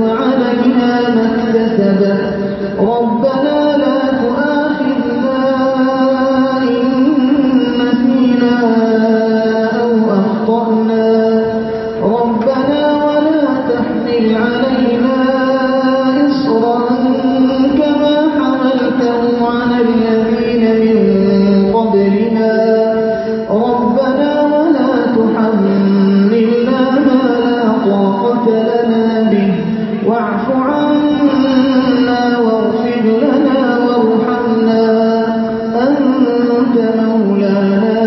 وعمل ما اكتسبت ربنا لا أنت مولانا.